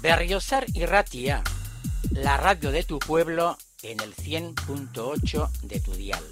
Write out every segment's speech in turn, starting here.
Berriozar y Ratia, la radio de tu pueblo en el 100.8 de tu dial.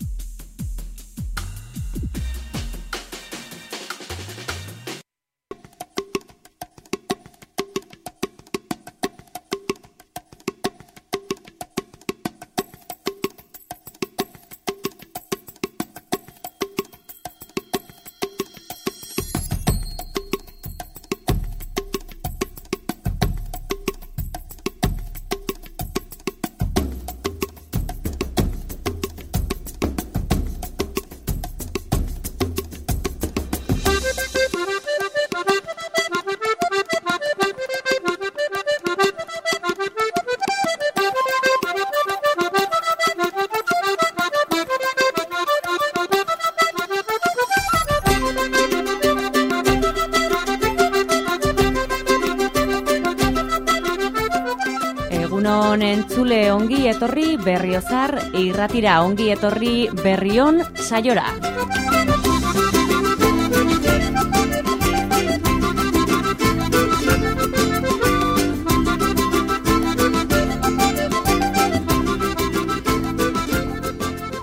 Berriozar irratira ongi etorri berrion saiora.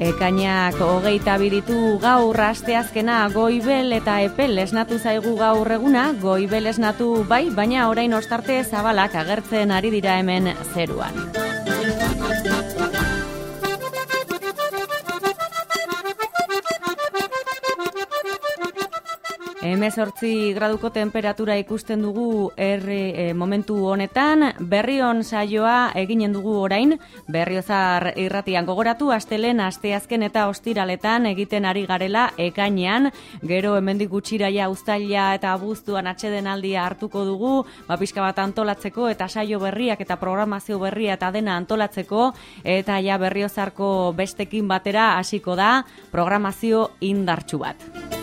Ekainak hogeita biditu gaur asteazkena goibel eta epel esnatu zaigu gaur eguna, goibel esnatu bai, baina orain ostarte zabalak agertzen ari dira hemen zeruan. Hemezortzi graduko temperatura ikusten dugu erri, e, momentu honetan, berrion saioa eginen dugu orain, berriozar irratian gogoratu, astelen, asteazken eta ostiraletan egiten ari garela ekainean, gero hemendik gutxiraia ustaila eta abuztuan atxeden aldia hartuko dugu, ba, pixka bat antolatzeko eta saio berriak eta programazio berria eta dena antolatzeko, eta ja berriozarko bestekin batera hasiko da programazio indartsu bat.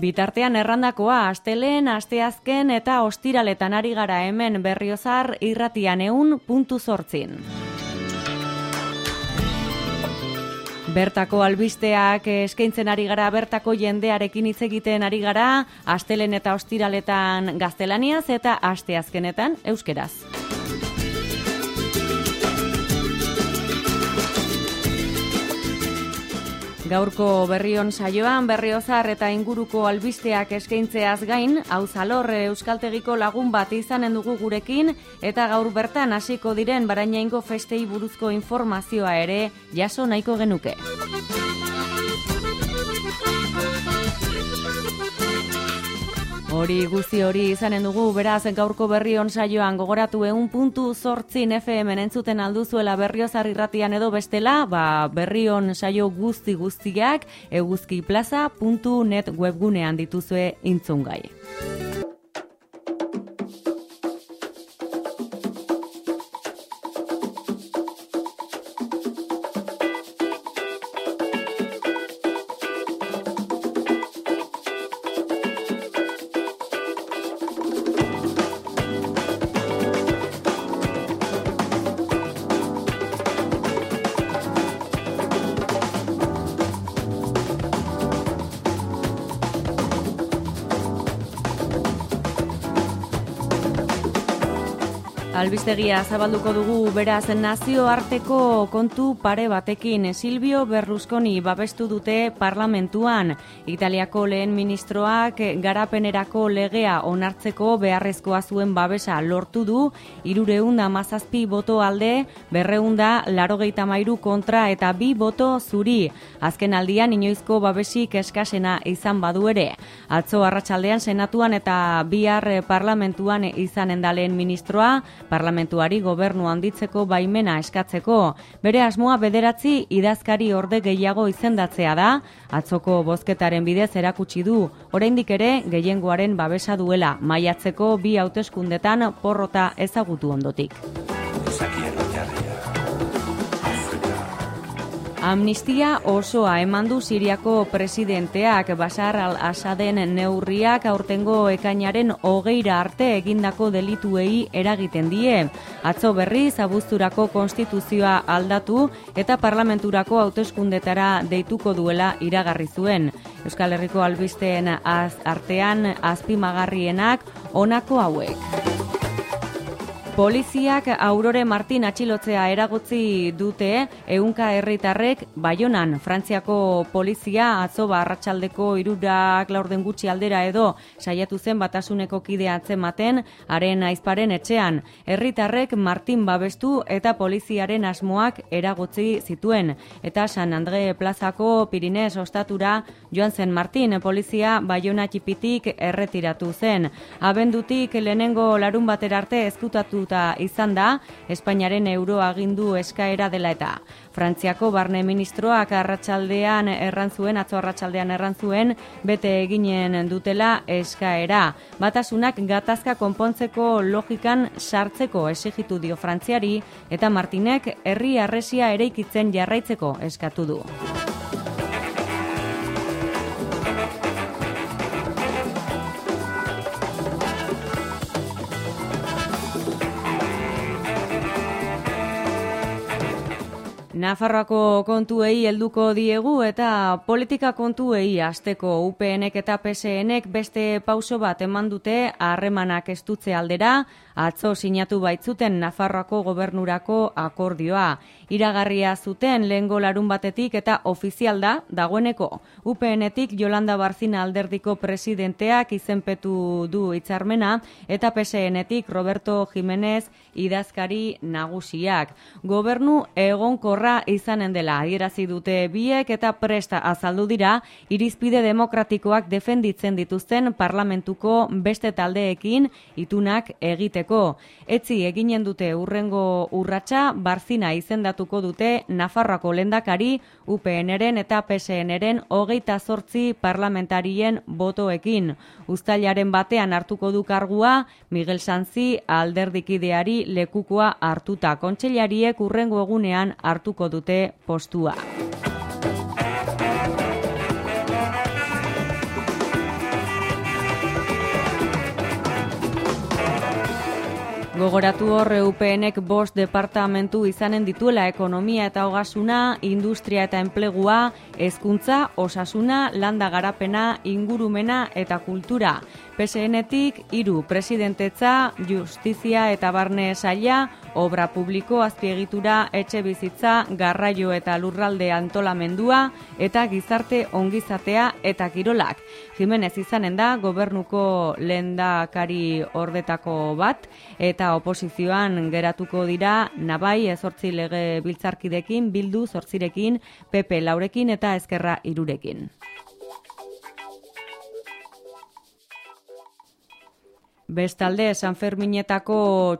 Bitartean errandakoa astelen, asteazken eta ostiraletan ari gara hemen berriozar irratian eun puntu zortzin. Bertako albisteak eskaintzen ari gara bertako jendearekin hitz egiten ari gara astelen eta ostiraletan gaztelaniaz eta asteazkenetan euskeraz. Gaurko berrion saioan berriozar eta inguruko albisteak eskaintzeaz gain, hau zalor euskaltegiko lagun bat izanen dugu gurekin, eta gaur bertan hasiko diren barainaingo festei buruzko informazioa ere jaso nahiko genuke. Hori guzti hori izanen dugu, beraz gaurko berrion saioan gogoratu egun puntu zortzin FM entzuten alduzuela berriozar irratian edo bestela, ba, berrion saio guzti guztiak eguzkiplaza.net webgunean dituzue intzungai. Albistegia zabalduko dugu beraz nazioarteko kontu pare batekin Silvio Berlusconi babestu dute parlamentuan. Italiako lehen ministroak garapenerako legea onartzeko beharrezkoa zuen babesa lortu du, irureunda mazazpi boto alde, berreunda larogeita mairu kontra eta bi boto zuri. Azken aldian inoizko babesik eskasena izan badu ere. Atzo arratsaldean senatuan eta bihar parlamentuan izanen da lehen ministroa, parlamentuari gobernu handitzeko baimena eskatzeko. Bere asmoa bederatzi idazkari orde gehiago izendatzea da, atzoko bozketaren bidez erakutsi du, oraindik ere gehiengoaren babesa duela, maiatzeko bi hauteskundetan porrota ezagutu ondotik. Amnistia osoa eman du Siriako presidenteak Basar al-Asaden neurriak aurtengo ekainaren hogeira arte egindako delituei eragiten die. Atzo berri zabuzturako konstituzioa aldatu eta parlamenturako hauteskundetara deituko duela iragarri zuen. Euskal Herriko albisteen az artean azpimagarrienak honako hauek. Poliziak Aurore Martin atxilotzea eragotzi dute ehunka herritarrek Baionan Frantziako polizia atzo arratsaldeko irurak laurden gutxi aldera edo saiatu zen batasuneko kidea atzematen haren aizparen etxean. Herritarrek Martin babestu eta poliziaren asmoak eragotzi zituen eta San Andre plazako Pirines ostatura joan zen Martin polizia Baiona txipitik erretiratu zen. Abendutik lehenengo larun batera arte ezkutatu izan da Espainiaren euroagindu eskaera dela eta Frantziako barne ministroak arratsaldean erran zuen atzo arratsaldean erran zuen bete eginen dutela eskaera batasunak gatazka konpontzeko logikan sartzeko exigitu dio Frantziari eta Martinek herri arresia eraikitzen jarraitzeko eskatu du. Nafarroako kontuei helduko diegu eta politika kontuei asteko UPNek eta PSNek beste pauso bat eman dute harremanak estutze aldera, atzo sinatu baitzuten Nafarroako gobernurako akordioa. Iragarria zuten lehengo larun batetik eta ofizial da dagoeneko. UPNetik Jolanda Barzina alderdiko presidenteak izenpetu du hitzarmena eta PSNetik Roberto Jimenez idazkari nagusiak. Gobernu egonkorra izanen dela adierazi dute biek eta presta azaldu dira irizpide demokratikoak defenditzen dituzten parlamentuko beste taldeekin itunak egiteko. Etzi eginen dute urrengo urratsa Barzina izendatu izendatuko dute Nafarroako lendakari UPNren eta PSNren hogeita zortzi parlamentarien botoekin. Uztailaren batean hartuko du kargua Miguel Sanzi alderdikideari lekukoa hartuta kontseilariek urrengo egunean hartuko dute postua. Gogoratu horre UPNek bost departamentu izanen dituela ekonomia eta hogasuna, industria eta enplegua, hezkuntza, osasuna, landa garapena, ingurumena eta kultura. PSN-etik, iru presidentetza, justizia eta barne saia, obra publiko azpiegitura, etxe bizitza, garraio eta lurralde antolamendua, eta gizarte ongizatea eta kirolak. Jimenez izanen da, gobernuko lehendakari ordetako bat, eta oposizioan geratuko dira, nabai ezortzi lege biltzarkidekin, bildu zortzirekin, PP laurekin eta ezkerra irurekin. Bestalde, San Ferminetako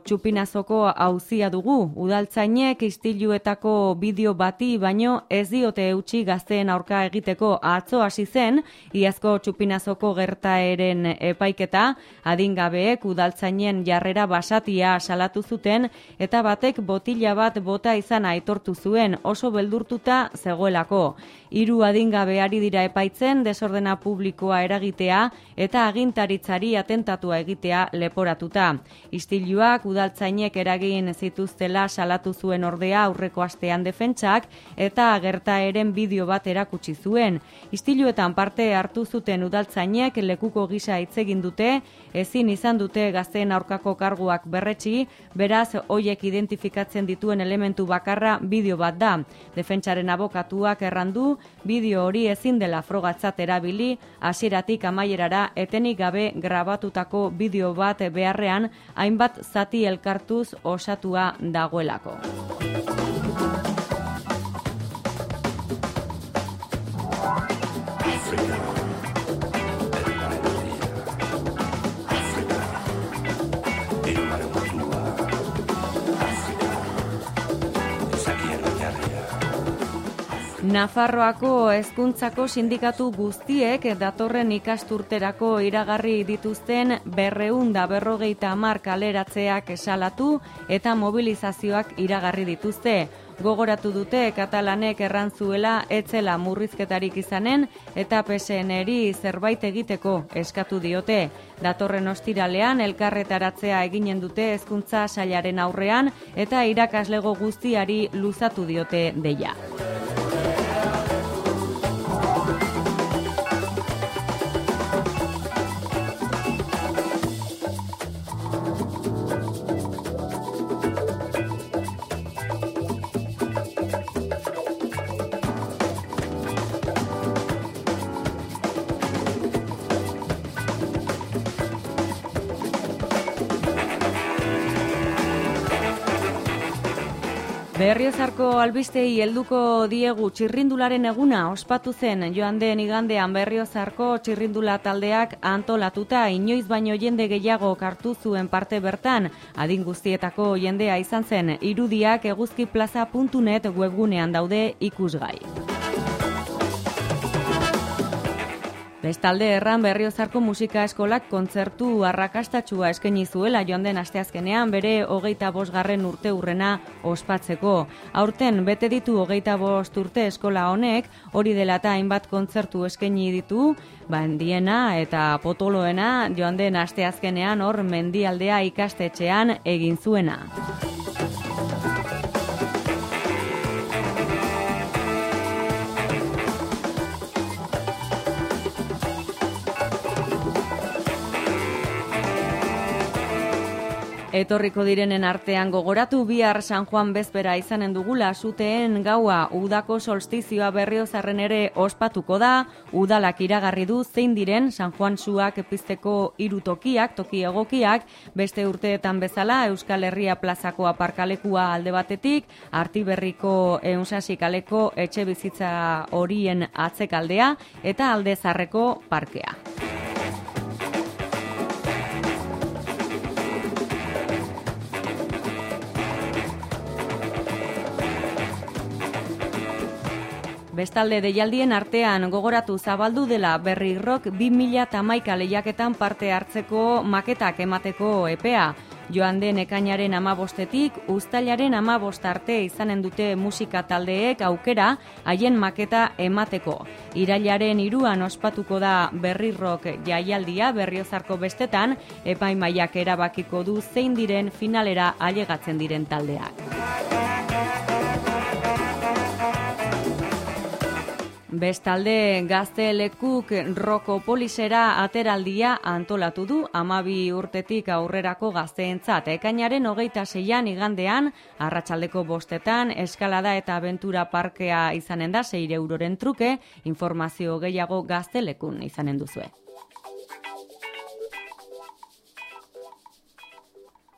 txupinazoko auzia dugu. Udaltzainek istiluetako bideo bati baino ez diote eutxi gazteen aurka egiteko atzo hasi zen, iazko txupinazoko gertaeren epaiketa, adingabeek udaltzainen jarrera basatia salatu zuten, eta batek botila bat bota izan aitortu zuen oso beldurtuta zegoelako. Hiru adingabeari dira epaitzen desordena publikoa eragitea eta agintaritzari atentatua egitea leporatuta. Istiluak udaltzainek eragin zituztela salatu zuen ordea aurreko astean defentsak eta gertaeren bideo bat erakutsi zuen. Istiluetan parte hartu zuten udaltzainek lekuko gisa hitz egin dute, ezin izan dute gazteen aurkako karguak berretsi, beraz hoiek identifikatzen dituen elementu bakarra bideo bat da. Defentsaren abokatuak errandu, bideo hori ezin dela frogatzat erabili, hasieratik amaierara etenik gabe grabatutako bideo bat beharrean hainbat zati elkartuz osatua dagoelako. Nafarroako hezkuntzako sindikatu guztiek datorren ikasturterako iragarri dituzten berreun da berrogeita amar kaleratzeak esalatu eta mobilizazioak iragarri dituzte. Gogoratu dute katalanek errantzuela etzela murrizketarik izanen eta PSNeri zerbait egiteko eskatu diote. Datorren ostiralean elkarretaratzea eginen dute hezkuntza sailaren aurrean eta irakaslego guztiari luzatu diote deia. Berriozarko albistei helduko diegu txirrindularen eguna ospatu zen joan den igandean Berriozarko txirrindula taldeak antolatuta inoiz baino jende gehiago kartu zuen parte bertan adin guztietako jendea izan zen irudiak eguzkiplaza.net webgunean daude ikusgai. Bestalde erran berriozarko musika eskolak kontzertu arrakastatxua eskaini zuela joan den asteazkenean bere hogeita bosgarren urte urrena ospatzeko. Aurten bete ditu hogeita bost urte eskola honek, hori dela eta hainbat kontzertu eskaini ditu, bandiena eta potoloena joan den asteazkenean hor mendialdea ikastetxean egin zuena. Etorriko direnen artean gogoratu bihar San Juan bezpera izanen dugula zuteen gaua. Udako solstizioa berriozarren ere ospatuko da, udalak iragarri du zein diren San Juan suak epizteko irutokiak, toki egokiak, beste urteetan bezala Euskal Herria plazako aparkalekua alde batetik, artiberriko eunsazikaleko etxe bizitza horien atzekaldea eta alde zarreko parkea. Bestalde deialdien artean gogoratu zabaldu dela berri rock 2000 lehiaketan parte hartzeko maketak emateko EPEA. Joan den ekainaren amabostetik, ustailaren amabost arte izanen dute musika taldeek aukera haien maketa emateko. Irailaren iruan ospatuko da berri rock jaialdia berriozarko bestetan, epaimaiak erabakiko du zein diren finalera ailegatzen diren taldeak. Bestalde gazte lekuk rokopolisera ateraldia antolatu du amabi urtetik aurrerako gazteentzat. Ekainaren hogeita zeian igandean, arratsaldeko bostetan, eskalada eta aventura parkea izanen da, zeire euroren truke, informazio gehiago gaztelekun izanen duzue.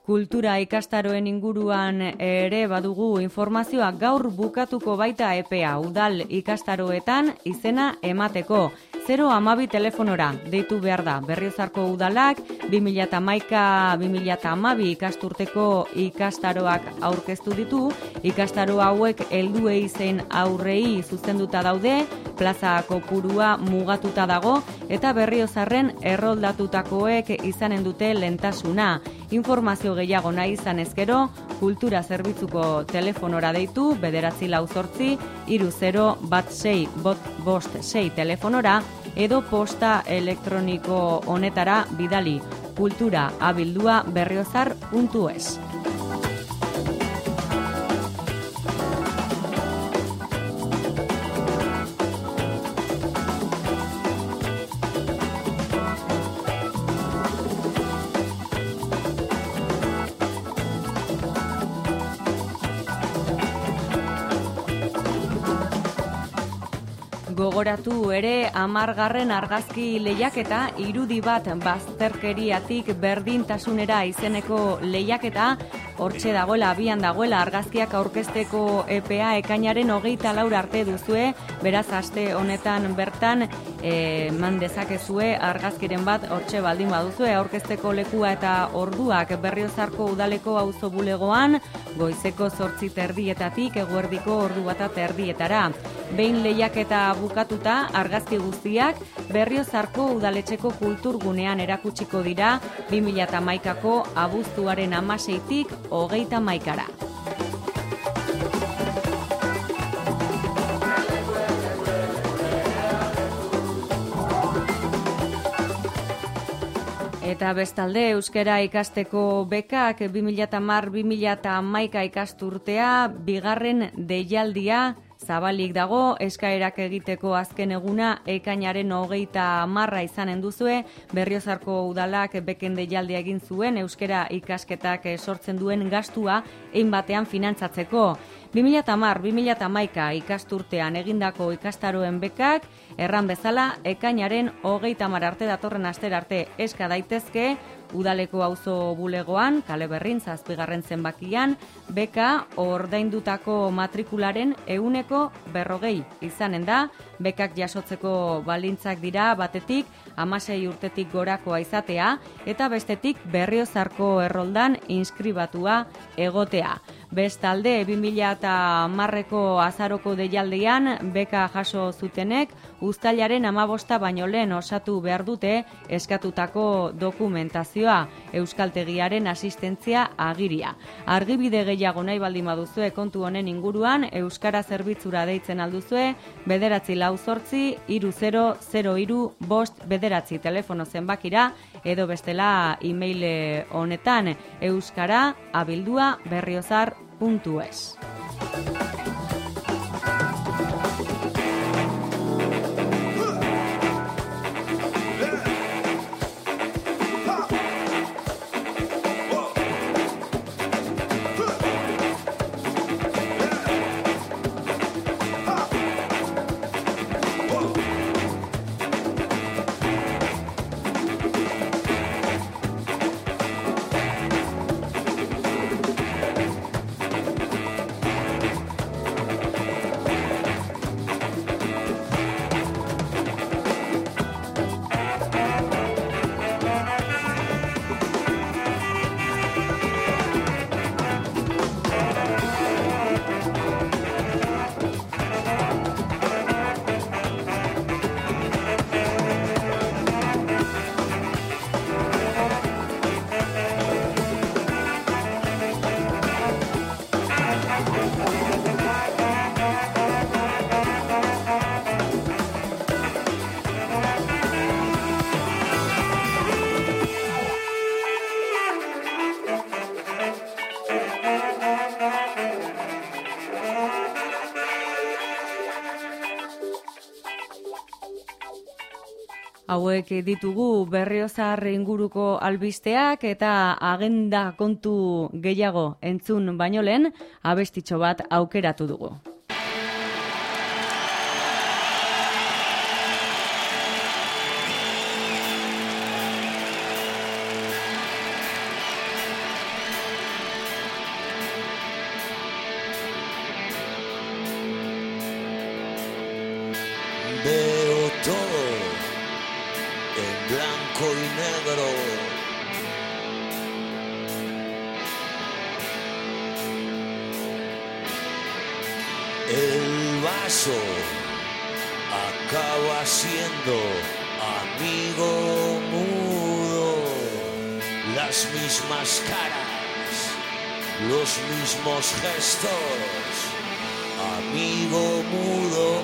Kultura ikastaroen inguruan ere badugu informazioa gaur bukatuko baita EPA udal ikastaroetan izena emateko. 0 amabi telefonora deitu behar da. Berriozarko udalak 2008-2008 amabi ikasturteko ikastaroak aurkeztu ditu. Ikastaro hauek helduei zein aurrei zuzenduta daude, plaza kopurua mugatuta dago eta berriozarren erroldatutakoek izanen dute lentasuna. Informazio gehiago nahi izan ezkero, kultura zerbitzuko telefonora deitu, bederatzi lau zortzi, iru zero, bat sei, bot, bost, sei telefonora, edo posta elektroniko honetara bidali kultura abildua berriozar.es. Gogoratu ere amargarren argazki lehiaketa irudi bat bazterkeriatik berdintasunera izeneko lehiaketa. Hortxe dagoela, abian dagoela argazkiak aurkezteko EPA ekainaren hogeita laura arte duzue, beraz aste honetan bertan e, man dezakezue argazkiren bat hortxe baldin baduzue aurkezteko lekua eta orduak berriozarko udaleko auzo bulegoan, goizeko zortzi terdietatik eguerdiko ordu bat terdietara. Behin lehiaketa bukatuta argazki guztiak berriozarko udaletxeko kulturgunean erakutsiko dira 2008ko abuztuaren amaseitik hogeita maikara. Eta bestalde euskera ikasteko bekak 2010-2011 ikasturtea bigarren deialdia Zabalik dago, eskaerak egiteko azken eguna ekainaren hogeita marra izanen duzue, berriozarko udalak beken deialdia egin zuen euskera ikasketak sortzen duen gastua egin batean finantzatzeko. 2010-2011 ikasturtean egindako ikastaroen bekak, erran bezala, ekainaren hogeita arte datorren aster arte eska daitezke, Udaleko auzo bulegoan, kale berrin zazpigarren zenbakian, beka ordaindutako matrikularen euneko berrogei izanen da, bekak jasotzeko balintzak dira batetik, amasei urtetik gorakoa izatea, eta bestetik berriozarko erroldan inskribatua egotea. Bestalde, 2000 eta marreko azaroko deialdean, beka jaso zutenek, ustailaren amabosta baino lehen osatu behar dute eskatutako dokumentazioa, euskaltegiaren asistentzia agiria. Argibide gehiago nahi baldin baduzue kontu honen inguruan, Euskara Zerbitzura deitzen alduzue, bederatzi lau zortzi, iru zero, zero iru, bost, bederatzi telefono zenbakira, edo bestela e-mail honetan euskara abildua berriozar Hauek ditugu berriozar inguruko albisteak eta agenda kontu gehiago entzun baino lehen abestitxo bat aukeratu dugu. El vaso acaba siendo amigo mudo, las mismas caras, los mismos gestos, amigo mudo.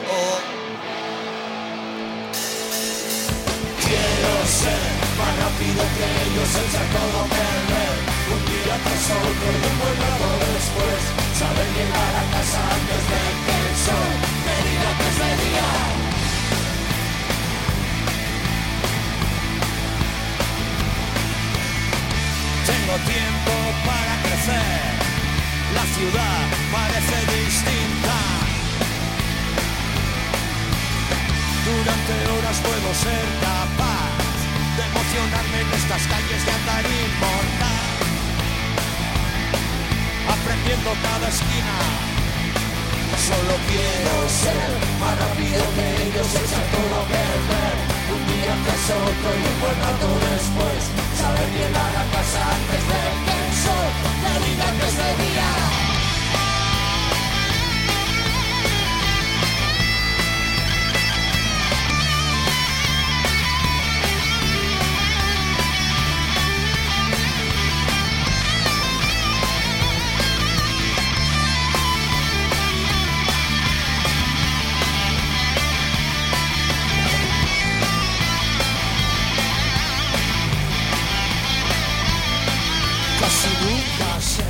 Quiero ser más rápido que ellos, el todo perder, un día tras otro y un buen rato después saber llegar a casa antes de que el sol Tengo tiempo para crecer, la ciudad parece distinta. Durante horas puedo ser capaz de emocionarme en estas calles de andar inmortal aprendiendo cada esquina. Solo quiero ser más rápido que ellos, echar todo a perder. Un día tras otro y un buen rato después, saber llegar a casa antes de el sol te diga que es de día.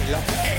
Yeah.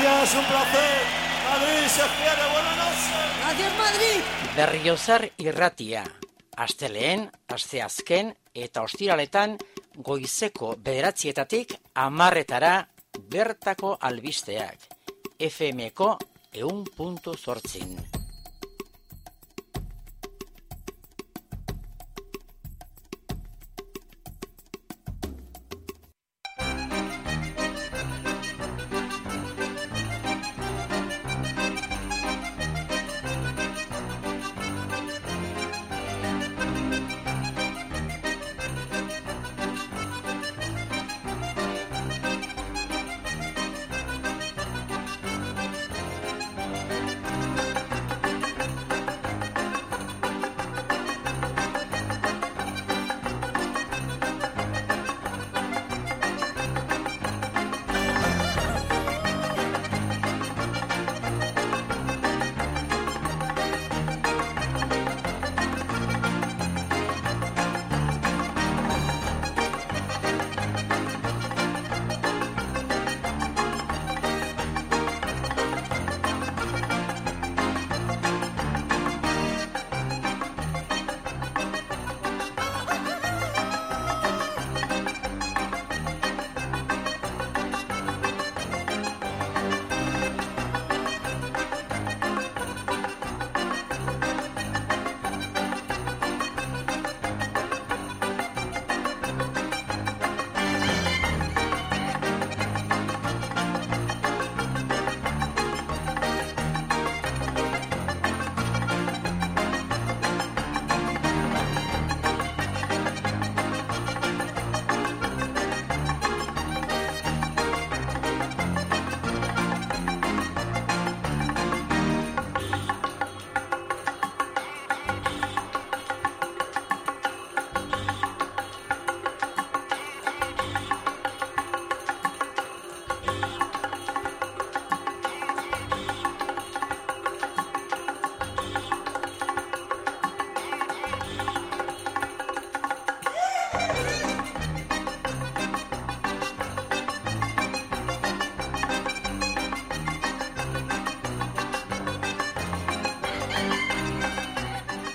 Que un placer. Madrid se quiere, buenas noches. Gracias, Madrid. Berriozar irratia. Asteleen, asteazken eta ostiraletan goizeko bederatzietatik amarretara bertako albisteak. FMko eun puntu zortzin.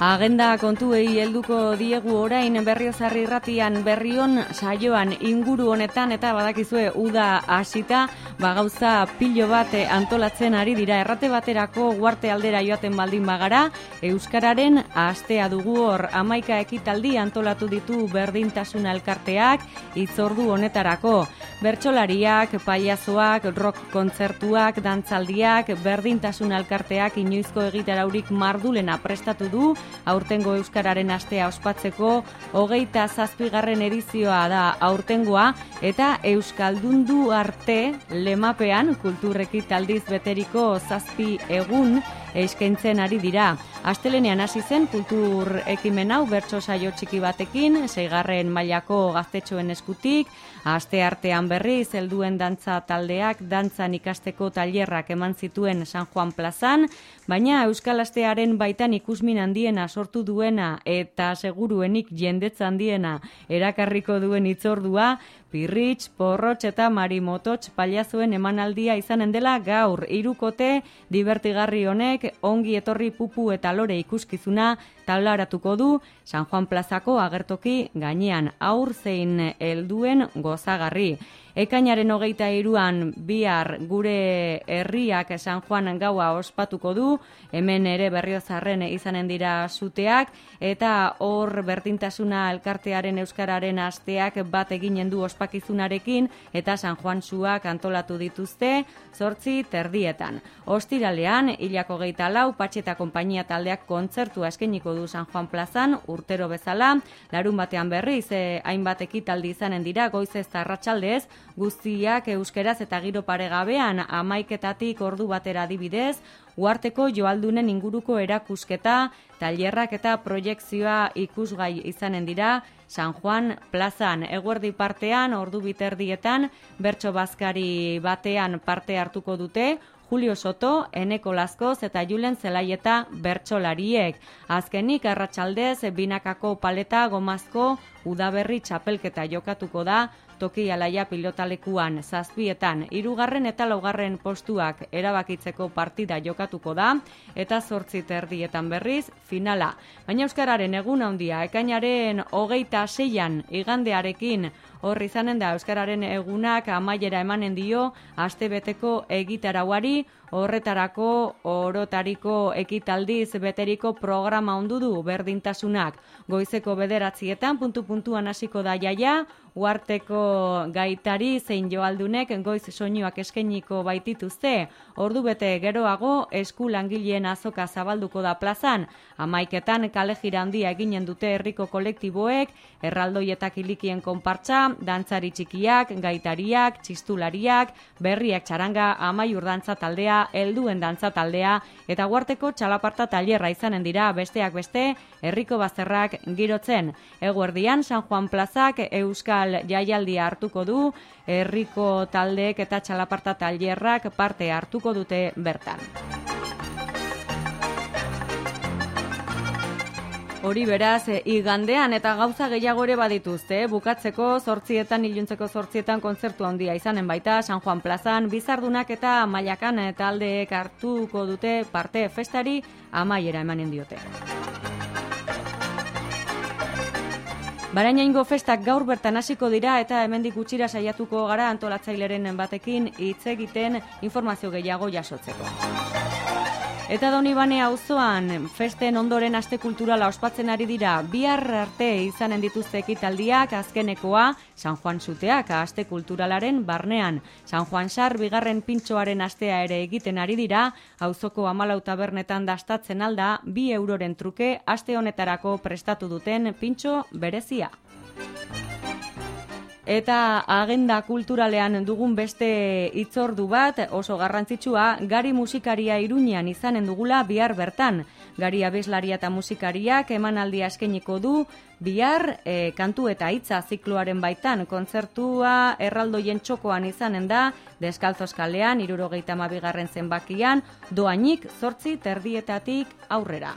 Agenda kontuei helduko diegu orain berriozarri irratian berrion saioan inguru honetan eta badakizue uda hasita ba gauza pilo bat antolatzen ari dira. Errate baterako guarte aldera joaten baldin bagara euskararen astea dugu hor. Amaika ekitaldi antolatu ditu berdintasun elkarteak itzordu honetarako bertsolariak paiazoak rock kontzertuak dantzaldiak berdintasun elkarteak inoizko egitaraurik mardulena prestatu du aurtengo Euskararen astea ospatzeko hogeita zazpigarren edizioa da aurtengoa eta Euskaldundu arte lemapean kulturreki taldiz beteriko zazpi egun eskaintzen ari dira. Astelenean hasi zen kultur ekimen hau bertso saio txiki batekin, seigarren mailako gaztetxoen eskutik, aste artean berri helduen dantza taldeak dantzan ikasteko tailerrak eman zituen San Juan Plazan, baina Euskal Astearen baitan ikusmin handiena sortu duena eta seguruenik jendetza handiena erakarriko duen itzordua, Pirritx, Porrotx eta Marimototx paliazuen emanaldia izanen dela gaur. Irukote divertigarri honek ongi etorri pupu eta lore ikuskizuna taularatuko du San Juan Plazako agertoki gainean aur zein helduen gozagarri. Ekainaren hogeita iruan bihar gure herriak San Juan gaua ospatuko du, hemen ere berriozarren izanen dira zuteak, eta hor bertintasuna elkartearen euskararen asteak bat eginen du ospakizunarekin, eta San Juan zuak antolatu dituzte, zortzi terdietan. Ostiralean, hilako geita lau, patxeta kompainia taldeak kontzertua eskeniko du San Juan plazan, urtero bezala, larun batean berriz, eh, hainbat ekitaldi izanen dira, eta ratxaldez, guztiak euskeraz eta giro paregabean amaiketatik ordu batera adibidez, uarteko joaldunen inguruko erakusketa, tailerrak eta proiektzioa ikusgai izanen dira, San Juan plazan eguerdi partean, ordu biterdietan, bertso bazkari batean parte hartuko dute, Julio Soto, Eneko Laskoz eta Julen Zelaieta bertsolariek. Azkenik arratsaldez binakako paleta gomazko udaberri txapelketa jokatuko da toki alaia pilotalekuan zazpietan. Irugarren eta laugarren postuak erabakitzeko partida jokatuko da eta zortzi terdietan berriz finala. Baina Euskararen egun handia ekainaren hogeita seian igandearekin. Hor izanen da Euskararen egunak amaiera emanen dio astebeteko egitarauari horretarako orotariko ekitaldiz beteriko programa ondu du berdintasunak. Goizeko bederatzietan puntu-puntuan hasiko da jaia, uarteko gaitari zein joaldunek goiz soinuak eskeniko baitituzte. Ordu bete geroago esku langileen azoka zabalduko da plazan. Amaiketan kale handia eginen dute herriko kolektiboek, erraldoietak ilikien konpartsa, dantzari txikiak, gaitariak, txistulariak, berriak txaranga, amaiur dantza helduen dantza taldea, eta guarteko txalaparta tailerra izanen dira besteak beste, herriko bazterrak girotzen. Eguerdian, San Juan Plazak Euskal Jaialdia hartuko du, herriko taldeek eta txalaparta tailerrak parte hartuko dute bertan. Hori beraz, e, igandean eta gauza gehiago ere badituzte, bukatzeko zortzietan, iluntzeko zortzietan kontzertu handia izanen baita, San Juan Plazan, bizardunak eta mailakan eta aldeek hartuko dute parte festari amaiera emanen diote. Baraina festak gaur bertan hasiko dira eta hemendik gutxira saiatuko gara antolatzaileren batekin hitz egiten informazio gehiago jasotzeko. Eta doni bane auzoan festen ondoren aste kulturala ospatzen ari dira bihar arte izanen dituzte ekitaldiak azkenekoa San Juan Zuteak aste kulturalaren barnean. San Juan Sar bigarren pintxoaren astea ere egiten ari dira auzoko amalau tabernetan dastatzen alda bi euroren truke aste honetarako prestatu duten pintxo berezia. Eta agenda kulturalean dugun beste hitzordu bat oso garrantzitsua gari musikaria iruñean izanen dugula bihar bertan. Gari abeslaria eta musikariak emanaldia eskeniko du bihar e, kantu eta hitza zikloaren baitan kontzertua erraldoien txokoan izanen da deskalzo eskalean irurogeita mabigarren zenbakian doainik zortzi terdietatik aurrera.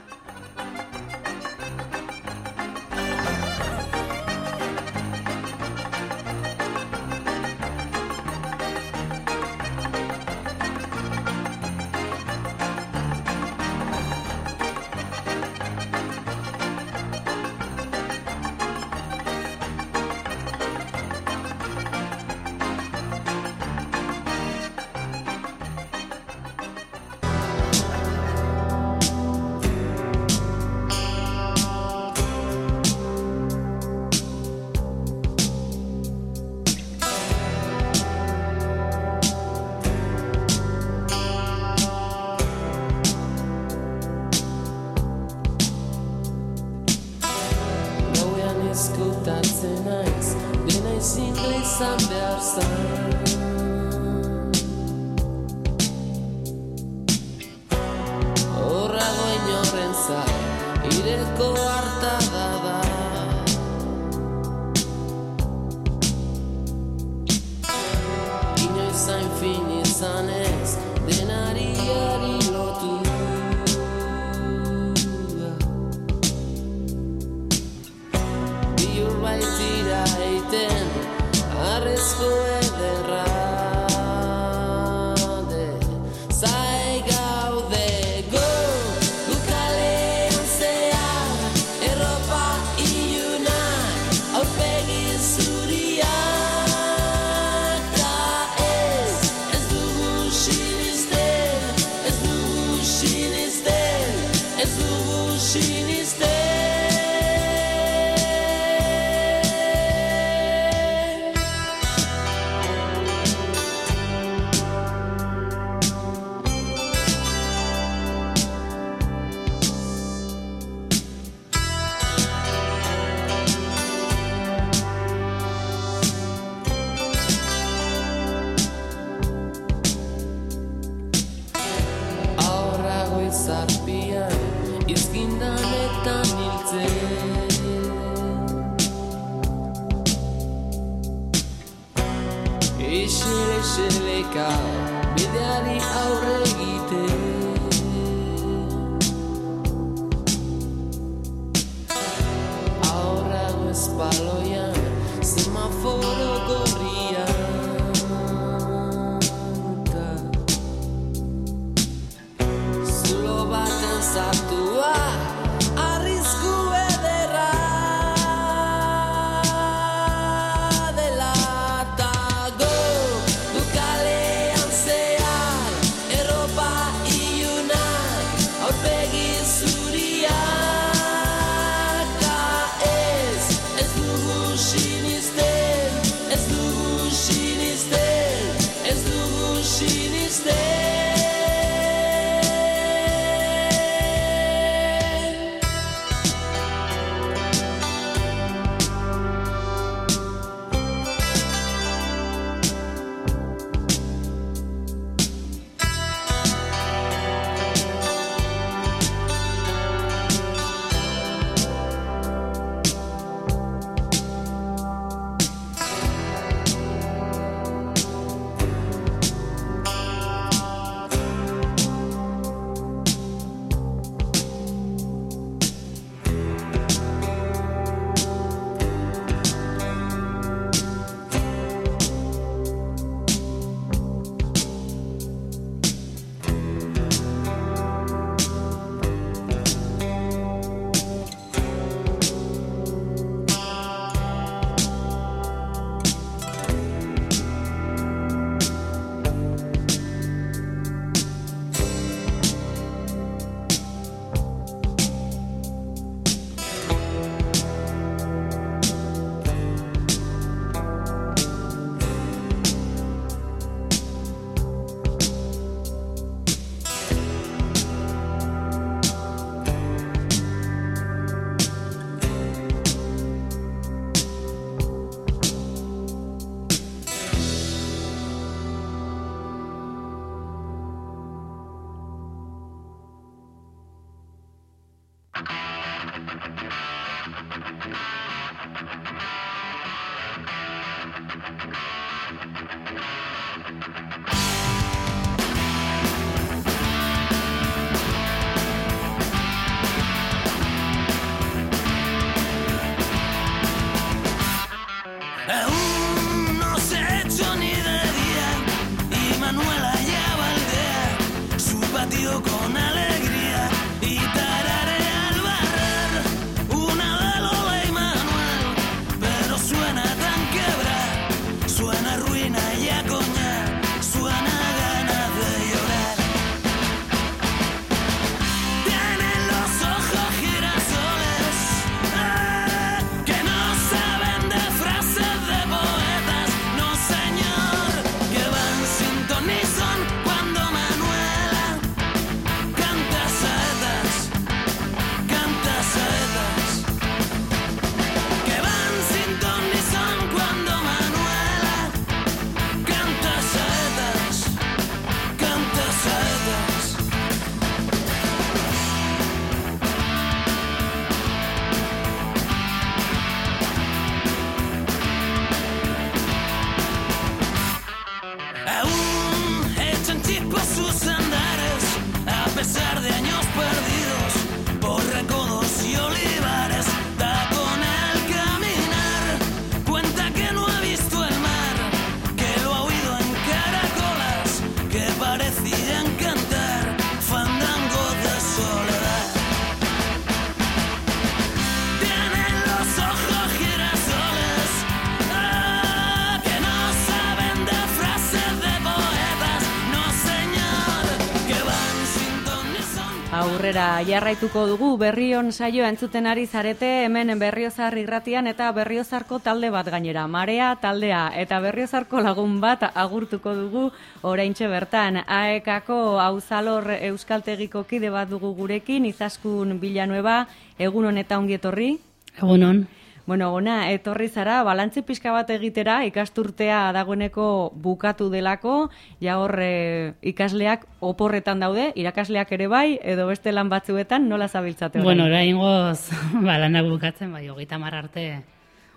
Jarraituko dugu berrion saio entzuten ari zarete hemen berriozar irratian eta berriozarko talde bat gainera. Marea taldea eta berriozarko lagun bat agurtuko dugu oraintxe bertan. Aekako auzalor euskaltegiko kide bat dugu gurekin, izaskun bilanueba, egun honetan ongietorri? Egunon. Bueno, ona, etorri zara, balantzi pixka bat egitera, ikasturtea dagoeneko bukatu delako, ja hor e, ikasleak oporretan daude, irakasleak ere bai, edo beste lan batzuetan, nola zabiltzate? orain? Bueno, orain goz, ba, lanak bukatzen, bai, hogeita arte,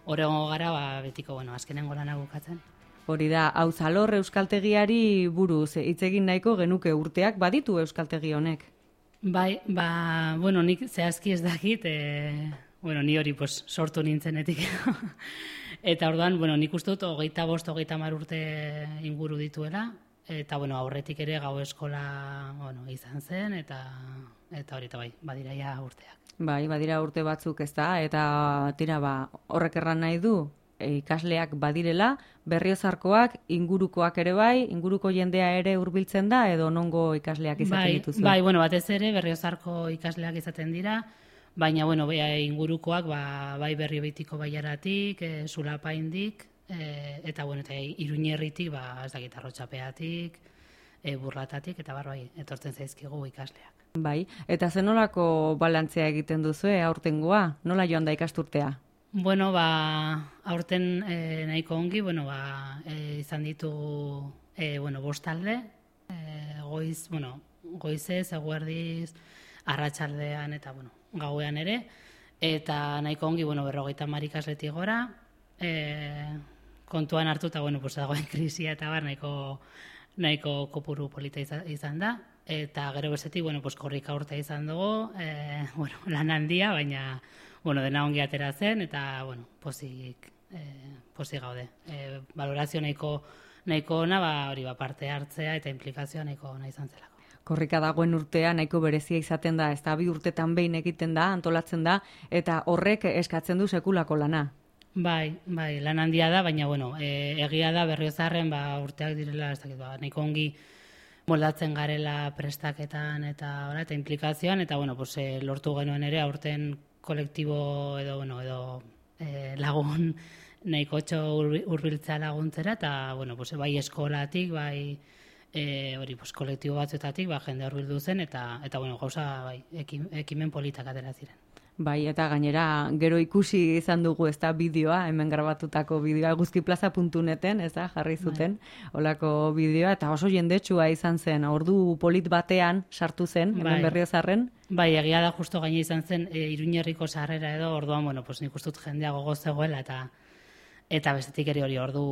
horregongo gara, ba, betiko, bueno, azkenengo lanak bukatzen. Hori da, hau zalor euskaltegiari buruz, hitz egin nahiko genuke urteak baditu euskaltegi honek. Bai, ba, bueno, nik zehazki ez dakit, e, bueno, ni hori pues, sortu nintzenetik. eta orduan, bueno, nik uste dut hogeita bost, hogeita mar urte inguru dituela, eta bueno, aurretik ere gau eskola bueno, izan zen, eta eta hori eta bai, badira ja urteak. Bai, badira urte batzuk ez da, eta tira ba, horrek erran nahi du, e, ikasleak badirela, berriozarkoak, ingurukoak ere bai, inguruko jendea ere hurbiltzen da, edo nongo ikasleak izaten Bai, dituzu. bai, bueno, batez ere berriozarko ikasleak izaten dira, baina bueno, bai, ingurukoak ba, bai berri betiko baiaratik, e, zulapaindik, e, eta bueno, eta iruñerritik, ba, ez dakit arrotxapeatik, e, burlatatik, eta bar, bai, etortzen zaizkigu ikasleak. Bai, eta zenolako balantzea egiten duzu, eh, aurtengoa? Nola joan da ikasturtea? Bueno, ba, aurten e, nahiko ongi, bueno, ba, e, izan ditugu, e, bueno, bostalde, e, goiz, bueno, goizez, eguerdiz, arratsaldean eta, bueno, gauean ere, eta nahiko ongi, bueno, berrogeita marikasletik gora, e, kontuan hartuta, bueno, pues, dagoen krisia eta bar, nahiko, nahiko kopuru polita izan da, eta gero bestetik, bueno, pues, korrika urte izan dugu, e, bueno, lan handia, baina, bueno, dena ongi atera zen, eta, bueno, pozik, e, pozik gaude. E, valorazio nahiko, nahiko ona, ba, hori, ba, parte hartzea eta implikazioa nahiko ona izan zelako. Korrika dagoen urtea nahiko berezia izaten da, ez da bi urtetan behin egiten da, antolatzen da, eta horrek eskatzen du sekulako lana. Bai, bai, lan handia da, baina, bueno, e, egia da berriozarren, ba, urteak direla, ez dakit, ba, nahiko ongi moldatzen garela prestaketan eta, ora, eta implikazioan, eta, bueno, pues, e, lortu genuen ere, aurten kolektibo edo, bueno, edo e, lagun nahiko txo hurbiltzea laguntzera, eta, bueno, pues, bai eskolatik, bai, e, hori, pues, kolektibo batzuetatik, ba, jende hurbildu zen, eta, eta bueno, gauza, bai, ekim, ekimen politak atera ziren. Bai, eta gainera gero ikusi izan dugu ez da bideoa, hemen grabatutako bideoa guzkiplaza.neten, ez da, jarri zuten, olako bideoa, eta oso jendetsua izan zen, ordu polit batean sartu zen, hemen Bai. berriozarren, Bai, egia da justo gaine izan zen e, Iruñerriko sarrera edo orduan, bueno, pues nik uste dut jendea gogoz zegoela eta eta bestetik ere hori ordu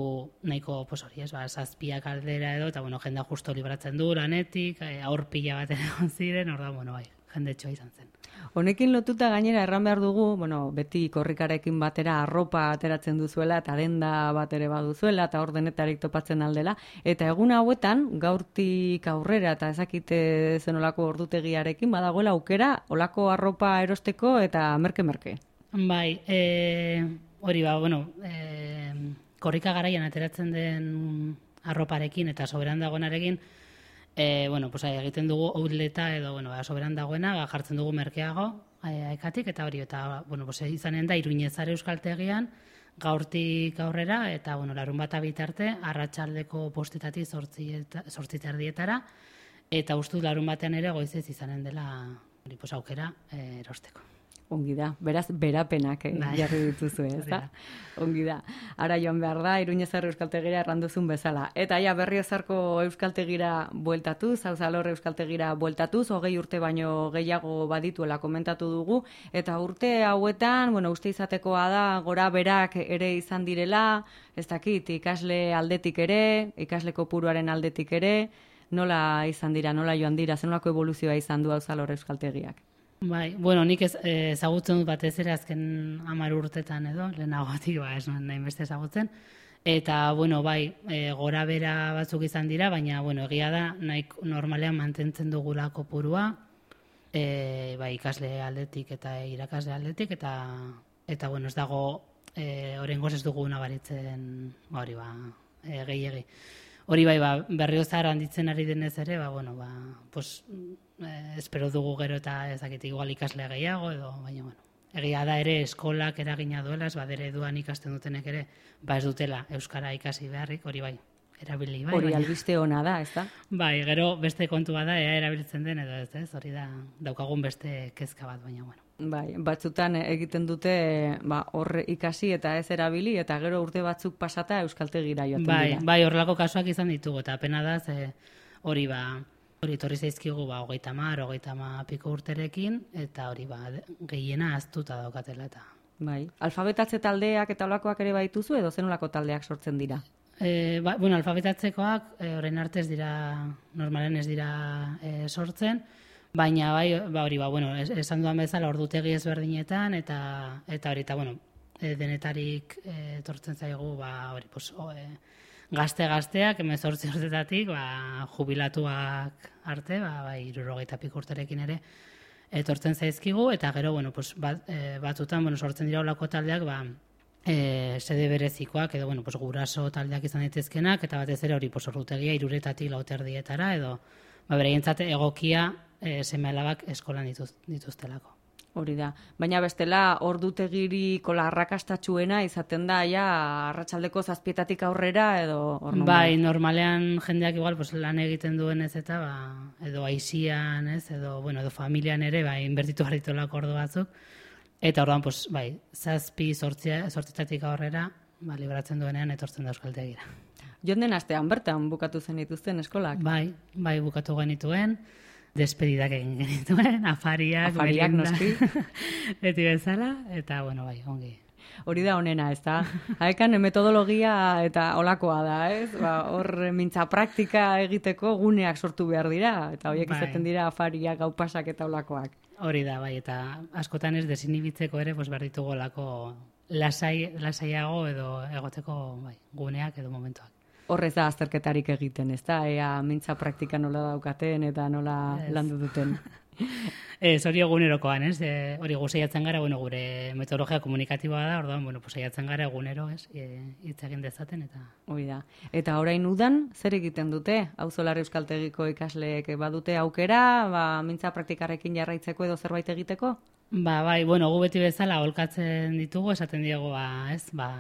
nahiko pues hori, ez, ba, zazpiak aldera edo, eta bueno, jendea justo libratzen du lanetik, e, aurpila bat ere egon ziren, orduan, bueno, bai, jende izan zen. Honekin lotuta gainera erran behar dugu, bueno, beti korrikarekin batera arropa ateratzen duzuela eta denda bat ere baduzuela eta hor denetarik topatzen aldela. Eta egun hauetan, gaurtik aurrera eta ezakite zenolako ordutegiarekin badagoela aukera, olako arropa erosteko eta merke-merke. Bai, e, hori ba, bueno, e, korrika garaian ateratzen den arroparekin eta soberan dagoenarekin, e, bueno, pues, egiten dugu outleta edo, bueno, ba, soberan dagoena, ba, jartzen dugu merkeago, e, ekatik, eta hori, eta, bueno, pues, izanen da, iruñezare euskaltegian, gaurtik aurrera, eta, bueno, larun bat bitarte, arratsaldeko postetatik sortzi, eta, sortzi terdietara, eta ustu larun batean ere goizez izanen dela, hori, pues, aukera e, erosteko. Ongi da, beraz, berapenak eh, Bai. jarri dituzu, ez da? Ongi da. Ara joan behar da, Iruñezar Euskaltegira erranduzun bezala. Eta ja, berriozarko Euskaltegira bueltatuz, Zauzalor Euskaltegira bueltatuz, hogei urte baino gehiago badituela komentatu dugu, eta urte hauetan, bueno, uste izatekoa da, gora berak ere izan direla, ez dakit, ikasle aldetik ere, ikasle kopuruaren aldetik ere, nola izan dira, nola joan dira, zenolako evoluzioa izan du Zauzalor Euskaltegiak. Bai, bueno, nik ez, eh, ezagutzen dut batez ere azken hamar urtetan edo, lehenagotik, ba, ez nahi beste ezagutzen. Eta, bueno, bai, e, gora bera batzuk izan dira, baina, bueno, egia da, nahi normalean mantentzen dugula kopurua, e, bai, ikasle aldetik eta irakasle aldetik, eta, eta bueno, ez dago, e, orengoz ez dugu nabaritzen, hori ba, e, gehiegi. Hori bai, ba, berrio zahar handitzen ari denez ere, ba, bueno, ba, pues, eh, espero dugu gero eta ezakit igual ikaslea gehiago, edo, baina, bueno, egia da ere eskolak eragina duela, ez badere eduan ikasten dutenek ere, ba ez dutela Euskara ikasi beharrik, hori bai, erabili bai. Hori albiste ona da, ez da? Bai, gero beste kontua da, ea erabiltzen den edo ez, ez, hori da, daukagun beste kezka bat, baina, bueno. Bai, batzutan egiten dute ba, horre ikasi eta ez erabili, eta gero urte batzuk pasata euskaltegira joaten Bai, dira. bai, horrelako kasuak izan ditugu, eta pena da, ze hori ba, hori etorri zaizkigu ba, hogeita mar, hogeita ma piko urterekin, eta hori ba, gehiena aztuta daukatela, eta Bai. Alfabetatze taldeak eta olakoak ere baituzu edo zenolako taldeak sortzen dira? E, ba, bueno, alfabetatzekoak e, orain arte ez dira, normalen ez dira e, sortzen, baina bai, ba, hori, ba, bueno, es- esan duan bezala ordutegi ezberdinetan, eta, eta hori, eta, bueno, e, denetarik e, etortzen zaigu, ba, hori, pues, e, gazte-gazteak, emezortzi urtetatik, ba, jubilatuak arte, ba, bai, irurogeita pik urterekin ere, etortzen zaizkigu, eta gero, bueno, pues, bat, e, batzutan, bueno, sortzen dira olako taldeak, ba, e, sede berezikoak, edo, bueno, pues, guraso taldeak izan daitezkenak, eta batez ere hori, pues, ordutegia iruretatik lauterdietara, edo, ba, bereientzat egokia e, seme alabak eskolan dituz, dituztelako. Hori da. Baina bestela ordutegiriko arrakastatxuena izaten da ja arratsaldeko zazpietatik aurrera edo hor Bai, normalean jendeak igual pues, lan egiten duenez eta ba, edo aizian, ez, edo, bueno, edo familian ere, bai, inbertitu behar ditolako ordu batzuk. Eta orduan, pues, bai, zazpi sortzia, sortzitatik aurrera, ba, libratzen duenean etortzen da euskaltegira. Jon den astean bertan bukatu zen dituzten eskolak. Bai, bai, bukatu genituen, despedidak egin genituen, afariak, Afariak, noski. beti bezala, eta, bueno, bai, ongi. Hori da onena, ez da? Haekan metodologia eta olakoa da, ez? Ba, hor mintza praktika egiteko guneak sortu behar dira, eta horiek Bai. izaten dira afariak, gaupasak eta olakoak. Hori da, bai, eta askotan ez desinibitzeko ere, pues, behar ditugu lako lasai, lasaiago edo egoteko bai, guneak edo momentuak. Horrez da azterketarik egiten, ez da? Ea mintza praktika nola daukaten eta nola Ez. landu duten. Ez, hori egunerokoan, ez? E, hori gu saiatzen gara, bueno, gure metodologia komunikatiboa da, orduan, bueno, pues saiatzen gara egunero, ez? E, hitz egin dezaten, eta... Hoi da. Eta orain udan, zer egiten dute? Auzolar Euskaltegiko ikasleek badute aukera, ba, mintza praktikarekin jarraitzeko edo zerbait egiteko? Ba, bai, bueno, gu beti bezala holkatzen ditugu, esaten diego, ba, ez, ba,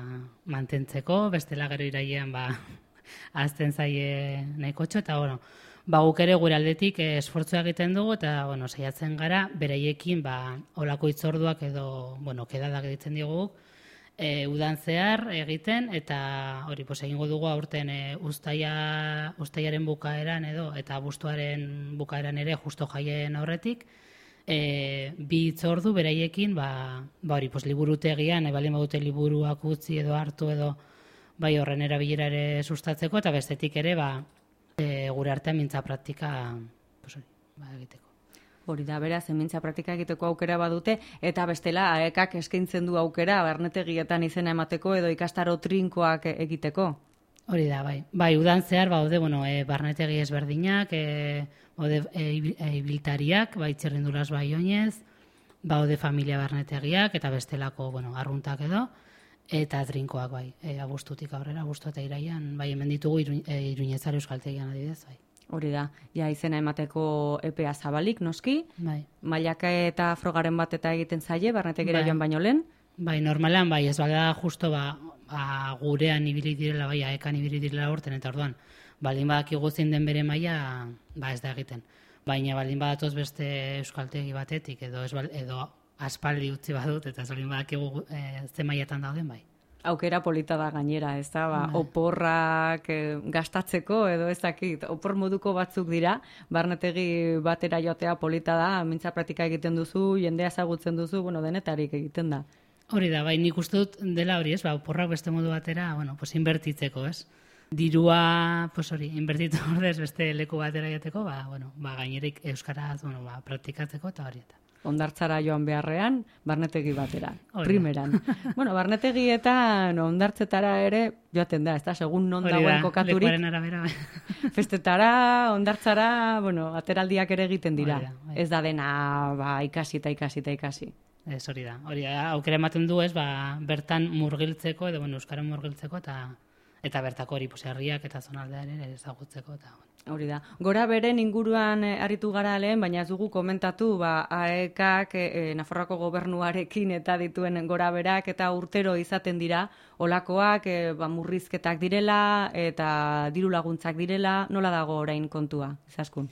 mantentzeko, bestela gero irailean, ba, azten zaie nahikotxo, eta, bueno, ba, guk ere gure aldetik eh, esfortzua egiten dugu, eta, bueno, saiatzen gara, beraiekin, ba, olako itzorduak edo, bueno, kedadak egiten diogu, e, udan zehar egiten, eta hori, pues, egingo dugu aurten e, ustaia, ustaiaren bukaeran edo, eta abuztuaren bukaeran ere, justo jaien aurretik, e, bi itzordu beraiekin, ba, ba hori, pues, liburutegian, e, baldin badute liburuak utzi edo hartu edo, bai horren erabilera ere sustatzeko, eta bestetik ere, ba, e, gure artean mintza praktika, pues, ba, egiteko. Hori da, beraz, emintza praktika egiteko aukera badute, eta bestela, aekak eskaintzen du aukera, barnetegietan izena emateko edo ikastaro trinkoak egiteko. Hori da, bai. Bai, udan zehar, baude, bueno, e, barnetegi ezberdinak, e, baude e, e, ibiltariak, bai txerrindulaz bai oinez, baude familia barnetegiak, eta bestelako, bueno, arruntak edo, eta trinkoak, bai, e, abustutik aurrera, abustu eta iraian, bai, hemen ditugu iru, e, iruñezar euskaltegian adibidez, bai. Hori da, ja izena emateko EPA zabalik, noski, Bai. mailaka eta frogaren bat eta egiten zaie, barnetegira Bai. joan baino lehen, Bai, normalan, bai, ez bada justo, ba, ba, gurean ibili direla, bai, aekan ibili direla urten, eta orduan, baldin badakigu zein den bere maila, ba, ez da egiten. Baina baldin badatoz beste euskaltegi batetik, edo, ez, edo aspaldi utzi badut, eta ez baldin badakigu e, ze mailatan dauden, bai. aukera polita da gainera, ez da, ba, Bai. oporrak eh, gastatzeko edo ez dakit, opor moduko batzuk dira, barnetegi batera joatea polita da, mintza praktika egiten duzu, jendea ezagutzen duzu, bueno, denetarik egiten da. Hori da, bai, nik uste dut dela hori, ez, ba, porrak beste modu batera, bueno, pues inbertitzeko, ez? Dirua, pues hori, inbertitu ordez beste leku batera jateko, ba, bueno, ba, gainerik euskaraz, bueno, ba, praktikatzeko eta hori eta. Ondartzara joan beharrean, barnetegi batera, Hori da. primeran. bueno, barnetegietan ondartzetara ere joaten da, ez da, segun non dagoen da, kokaturik, arabera, bai. festetara, ondartzara, bueno, ateraldiak ere egiten dira. Hori da, bai. Ez da dena, ba, ikasi eta ikasi eta ikasi. Ez hori da. Hori da, aukera ematen du ez, ba, bertan murgiltzeko, edo bueno, euskara murgiltzeko, eta eta bertako hori pues, herriak eta zonaldean ere ezagutzeko eta bueno. Hori da. Gora beren inguruan eh, aritu gara lehen, baina ez dugu komentatu, ba, AEKak e, Nafarroako gobernuarekin eta dituen gora berak eta urtero izaten dira, olakoak e, ba, murrizketak direla eta diru laguntzak direla, nola dago orain kontua, izaskun?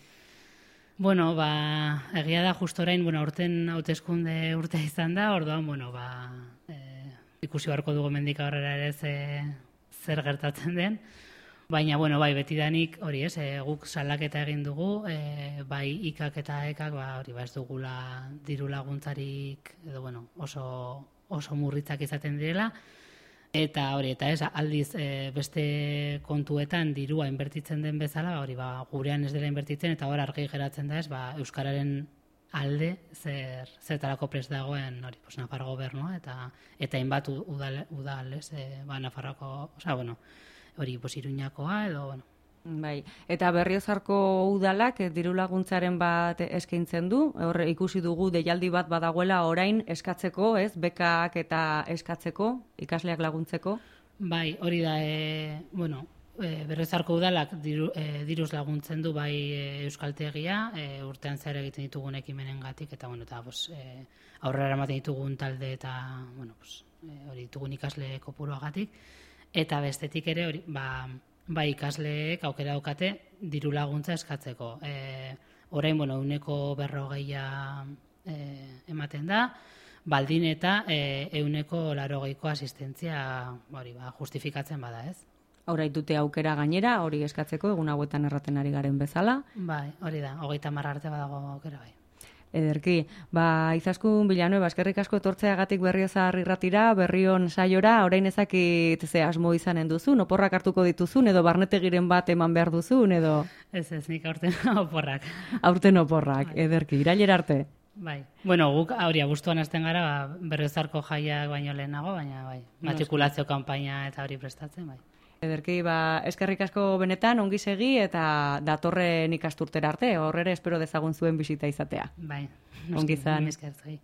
Bueno, ba, egia da justo orain, bueno, urten hauteskunde urte izan da, orduan, bueno, ba, e, ikusi beharko dugu mendik aurrera ere ze, zer gertatzen den. Baina, bueno, bai, betidanik hori ez, e, guk salaketa egin dugu, e, bai ikak eta ekak, ba, hori, ba, ez dugula diru laguntzarik, edo, bueno, oso, oso murritzak izaten direla, eta hori, eta ez, aldiz e, beste kontuetan dirua inbertitzen den bezala, ba, hori, ba, gurean ez dela inbertitzen, eta hor argi geratzen da ez, ba, Euskararen alde zer zertarako prest dagoen hori pues Nafar gobernua eta eta hainbat udal udal, ez, e, ba Nafarroko, osea, bueno, hori pues Iruñakoa edo bueno. Bai, eta berriozarko udalak eh, diru laguntzaren bat eskaintzen du, hor ikusi dugu deialdi bat badagoela orain eskatzeko, ez, bekak eta eskatzeko, ikasleak laguntzeko. Bai, hori da, e, bueno, e, berriozarko udalak diru, e, diruz laguntzen du bai e, euskaltegia, e, urtean zer egiten ditugun ekimenen gatik, eta bueno, eta pues, e, aurrera ematen ditugun talde eta, bueno, pues, e, hori ditugun ikasle kopuruagatik, eta bestetik ere hori ba, ba ikasleek aukera daukate diru laguntza eskatzeko. E, orain bueno, uneko berrogeia e, ematen da, baldin eta e, euneko larogeiko asistentzia hori ba, justifikatzen bada ez. Hora dute aukera gainera, hori eskatzeko, egun hauetan erraten ari garen bezala. Bai, hori da, hogeita marra arte badago aukera bai. Ederki, ba, izaskun bilanue, eskerrik asko etortzeagatik berriozar irratira, berrion saiora, orain ezakit ze asmo izanen duzu, oporrak hartuko dituzun, edo barnetegiren bat eman behar duzun, edo... Ez ez, nik aurten oporrak. Aurten oporrak, bai. ederki, irailera arte. Bai, bueno, guk hauria guztuan azten gara, ba, berriozarko jaiak baino lehenago, baina bai, matrikulazio kanpaina eta hori prestatzen, bai. Ederki, ba, eskerrik asko benetan, ongi segi eta datorren ikasturtera arte, horrere espero dezagun zuen bisita izatea. Bai, ongi zan. legediaren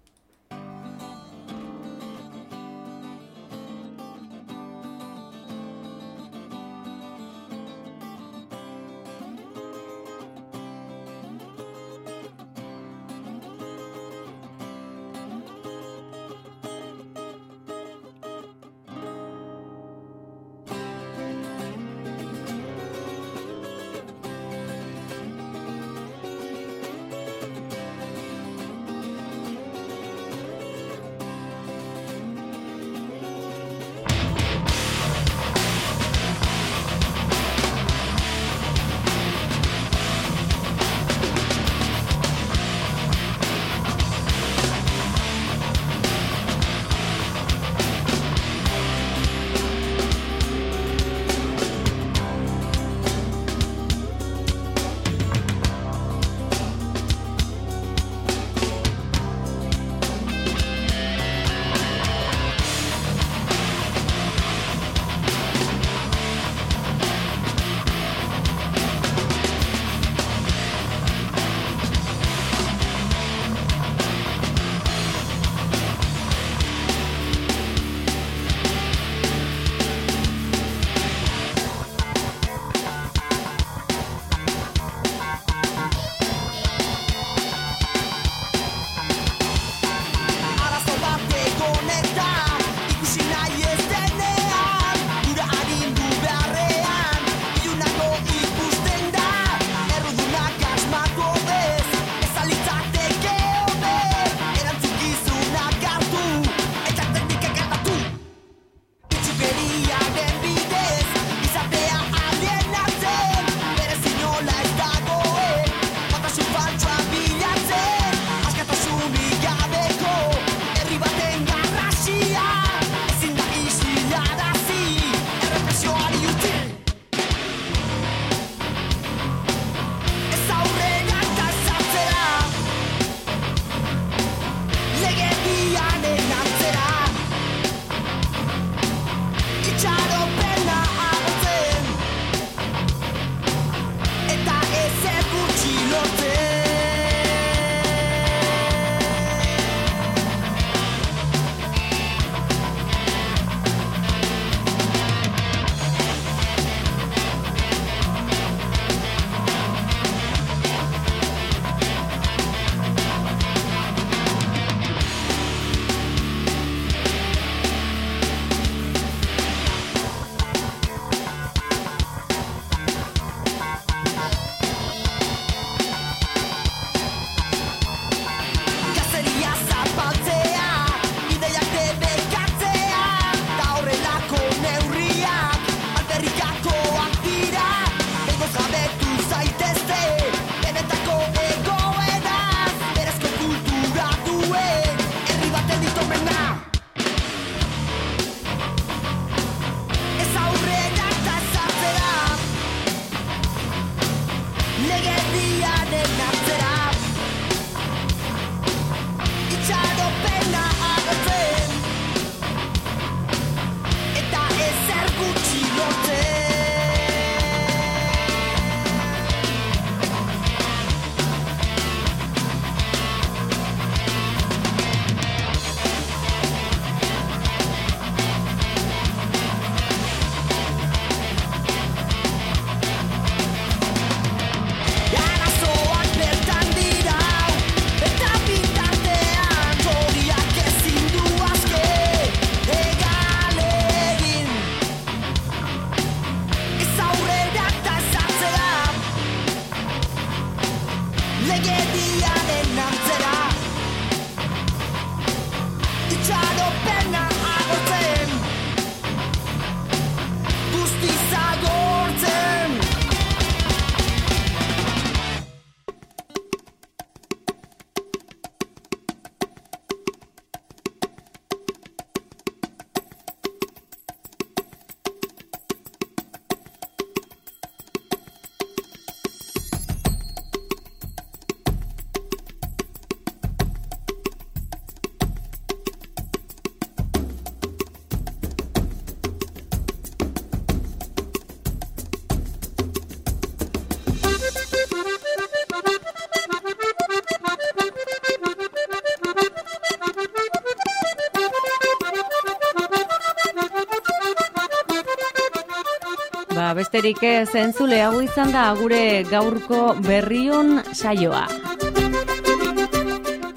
besterik ez entzule hau izan da gure gaurko berrion saioa.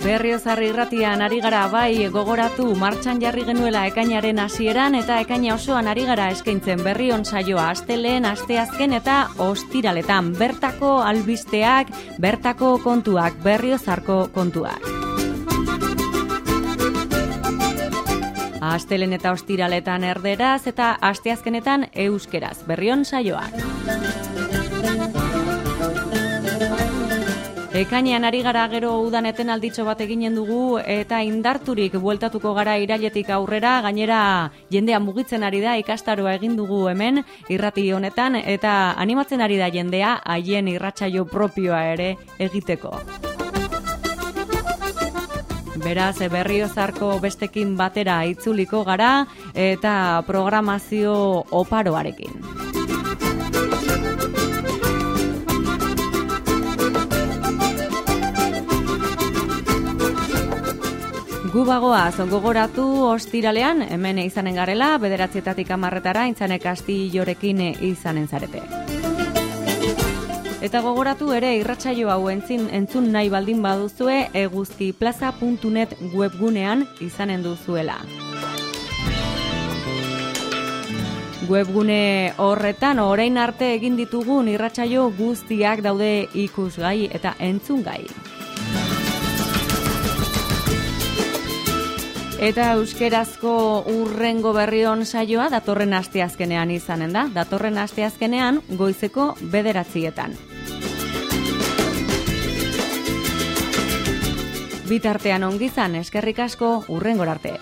Berriozarri irratian ari gara bai gogoratu martxan jarri genuela ekainaren hasieran eta ekaina osoan ari gara eskaintzen berrion saioa asteleen, asteazken eta ostiraletan bertako albisteak, bertako kontuak, berriozarko kontuak. Astelen eta ostiraletan erderaz eta asteazkenetan euskeraz. Berrion saioak. Ekainean ari gara gero udaneten alditxo bat eginen dugu eta indarturik bueltatuko gara irailetik aurrera, gainera jendea mugitzen ari da ikastaroa egin dugu hemen irrati honetan eta animatzen ari da jendea haien irratsaio propioa ere egiteko. Beraz, berriozarko bestekin batera itzuliko gara eta programazio oparoarekin. Gu bagoaz, gogoratu ostiralean, hemen izanen garela, bederatzietatik amarretara, intzanek jorekin izanen zarete. Eta gogoratu ere irratsaio hau entzin entzun nahi baldin baduzue eguzkiplaza.net webgunean izanen duzuela. Webgune horretan orain arte egin ditugun irratsaio guztiak daude ikusgai eta entzungai. Eta euskerazko urrengo berrion saioa datorren asteazkenean izanen da. Datorren asteazkenean goizeko bederatzietan. Bitartean ongizan eskerrik asko urrengor arte.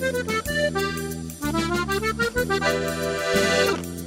thank you